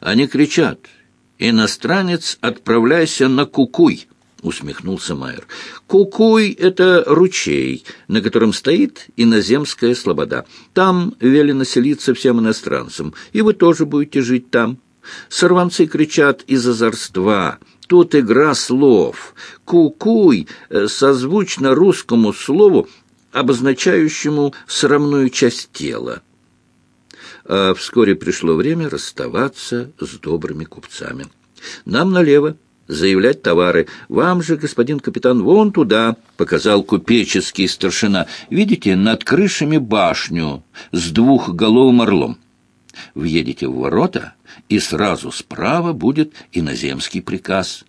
Они кричат «Иностранец, отправляйся на Кукуй!» — усмехнулся Майер. «Кукуй — это ручей, на котором стоит иноземская слобода. Там велено селиться всем иностранцам, и вы тоже будете жить там. Сорванцы кричат из озорства. Тут игра слов. Кукуй э, созвучно русскому слову, обозначающему срамную часть тела. А вскоре пришло время расставаться с добрыми купцами. Нам налево заявлять товары. Вам же, господин капитан, вон туда, — показал купеческий старшина. Видите, над крышами башню с двухголовым орлом. Въедете в ворота, и сразу справа будет иноземский приказ.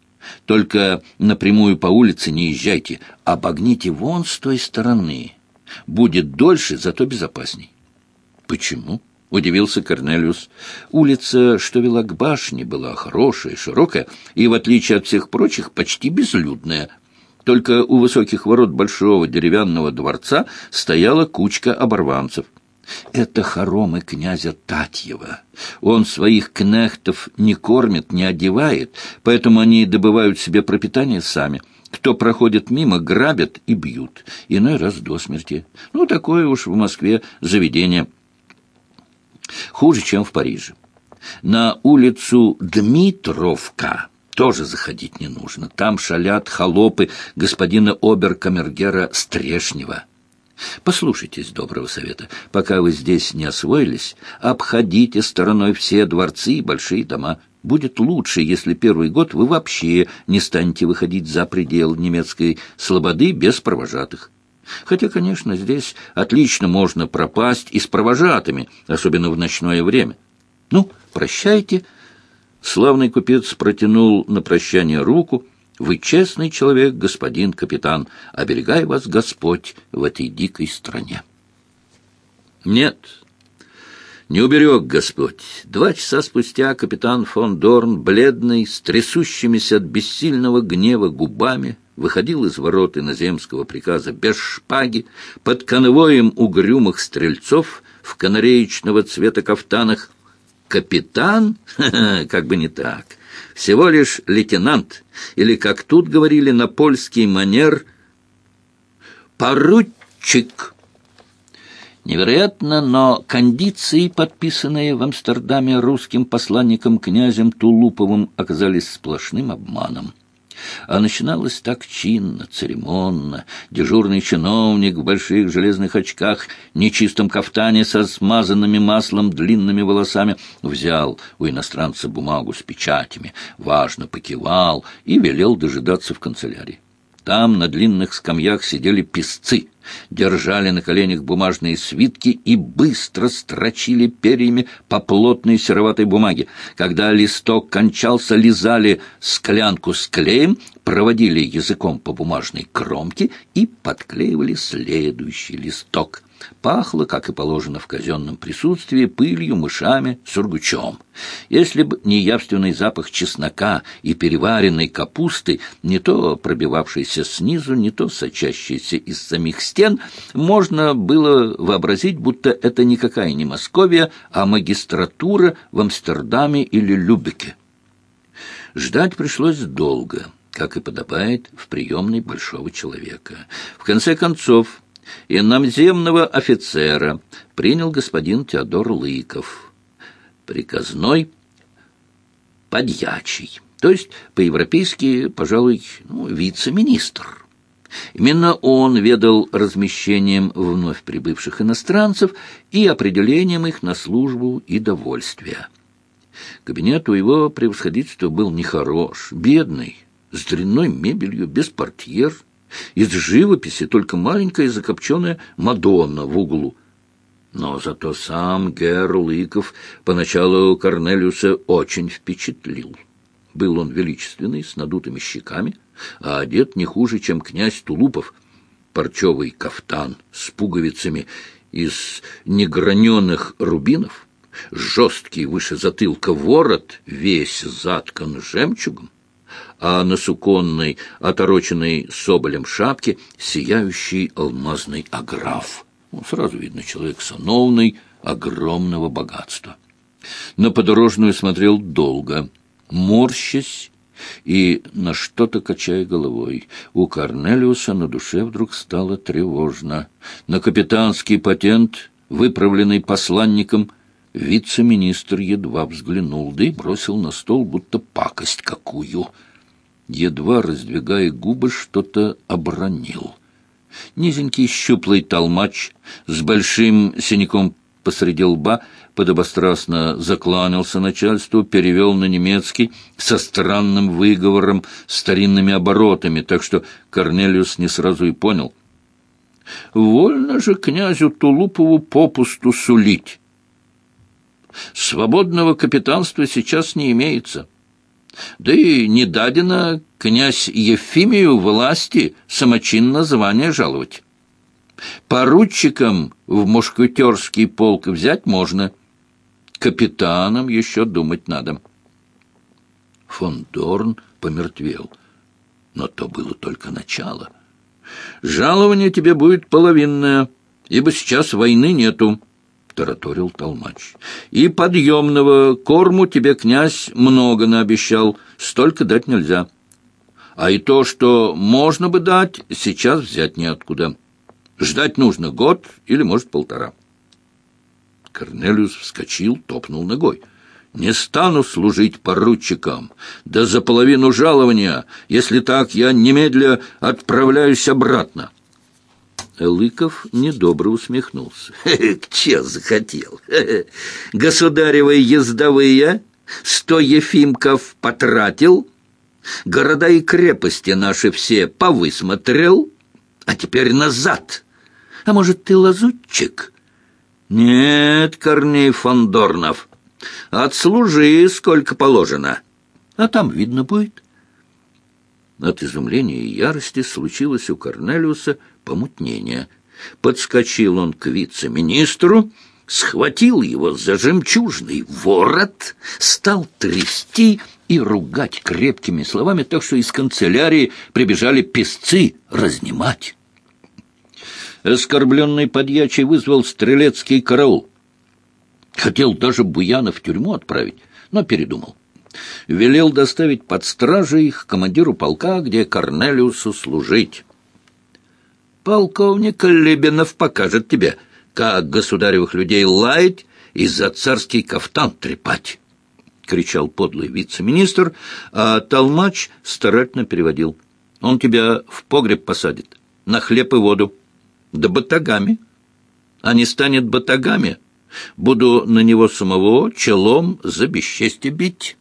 Только напрямую по улице не езжайте, обогните вон с той стороны. Будет дольше, зато безопасней. Почему? — удивился Корнелиус. Улица, что вела к башне, была хорошая, широкая и, в отличие от всех прочих, почти безлюдная. Только у высоких ворот большого деревянного дворца стояла кучка оборванцев. Это хоромы князя Татьева. Он своих кнехтов не кормит, не одевает, поэтому они добывают себе пропитание сами. Кто проходит мимо, грабят и бьют, иной раз до смерти. Ну, такое уж в Москве заведение – Хуже, чем в Париже. На улицу Дмитровка тоже заходить не нужно. Там шалят холопы господина оберкамергера Стрешнева. Послушайтесь доброго совета. Пока вы здесь не освоились, обходите стороной все дворцы и большие дома. Будет лучше, если первый год вы вообще не станете выходить за пределы немецкой слободы без провожатых. Хотя, конечно, здесь отлично можно пропасть и с провожатыми, особенно в ночное время. Ну, прощайте. Славный купец протянул на прощание руку. Вы честный человек, господин капитан. Оберегай вас Господь в этой дикой стране. Нет, не уберег Господь. Два часа спустя капитан фон Дорн, бледный, с трясущимися от бессильного гнева губами, выходил из ворот иноземского приказа без шпаги, под конвоем угрюмых стрельцов в канареечного цвета кафтанах. Капитан? как бы не так. Всего лишь лейтенант, или, как тут говорили на польский манер, поручик. Невероятно, но кондиции, подписанные в Амстердаме русским посланником князем Тулуповым, оказались сплошным обманом. А начиналось так чинно, церемонно. Дежурный чиновник в больших железных очках, нечистом кафтане со смазанными маслом длинными волосами взял у иностранца бумагу с печатями, важно покивал и велел дожидаться в канцелярии. Там на длинных скамьях сидели песцы, держали на коленях бумажные свитки и быстро строчили перьями по плотной сероватой бумаге. Когда листок кончался, лизали склянку с клеем, проводили языком по бумажной кромке и подклеивали следующий листок. Пахло, как и положено в казенном присутствии, пылью, мышами, сургучом. Если бы не явственный запах чеснока и переваренной капусты, не то пробивавшийся снизу, не то сочащийся из самих стен, можно было вообразить, будто это никакая не Московия, а магистратура в Амстердаме или Любеке. Ждать пришлось долго, как и подобает в приемной большого человека. В конце концов, иноземного офицера принял господин Теодор Лыков, приказной подьячий, то есть по-европейски, пожалуй, ну, вице-министр. Именно он ведал размещением вновь прибывших иностранцев и определением их на службу и довольствие. Кабинет у его превосходительства был нехорош, бедный, с дрянной мебелью, без портьер, из живописи только маленькая закопченная Мадонна в углу. Но зато сам Герр Лыков поначалу Корнелиуса очень впечатлил. Был он величественный, с надутыми щеками, а одет не хуже, чем князь Тулупов. Парчевый кафтан с пуговицами из неграненных рубинов, жесткий выше затылка ворот, весь заткан жемчугом, а на суконной, отороченной соболем шапке, сияющий алмазный аграф. Ну, сразу видно, человек сановный, огромного богатства. На подорожную смотрел долго, морщась и на что-то качая головой. У Корнелиуса на душе вдруг стало тревожно. На капитанский патент, выправленный посланником, вице-министр едва взглянул, да и бросил на стол будто пакость какую. Едва раздвигая губы, что-то обронил. Низенький щуплый толмач с большим синяком посреди лба подобострастно закланялся начальству, перевел на немецкий со странным выговором, старинными оборотами, так что Корнелиус не сразу и понял. «Вольно же князю Тулупову попусту сулить. Свободного капитанства сейчас не имеется». Да и не дадено князь Ефимию власти самочинно звание жаловать. Поручиком в мушкетерский полк взять можно, капитаном еще думать надо. Фон Дорн помертвел, но то было только начало. Жалование тебе будет половинное, ибо сейчас войны нету. — тараторил толмач. — И подъемного корму тебе князь много наобещал, столько дать нельзя. А и то, что можно бы дать, сейчас взять неоткуда. Ждать нужно год или, может, полтора. Корнелиус вскочил, топнул ногой. «Не стану служить поручикам, да за половину жалования. Если так, я немедля отправляюсь обратно». Лыков недобро усмехнулся. «Че захотел? Государевые ездовые сто ефимков потратил, города и крепости наши все повысмотрел, а теперь назад. А может, ты лазутчик?» «Нет, Корней Фондорнов, отслужи сколько положено, а там видно будет». От изумления и ярости случилось у Корнелиуса помутнение. Подскочил он к вице-министру, схватил его за жемчужный ворот, стал трясти и ругать крепкими словами, так что из канцелярии прибежали песцы разнимать. Оскорбленный подьячий вызвал стрелецкий караул. Хотел даже Буяна в тюрьму отправить, но передумал. Велел доставить под стражей их командиру полка, где Корнелиусу служить. Полковник Лебенов покажет тебе, как государевых людей лаять и за царский кафтан трепать. — кричал подлый вице-министр, а толмач старательно переводил. «Он тебя в погреб посадит, на хлеб и воду, да батагами. А не станет батагами, буду на него самого челом за бесчестье бить».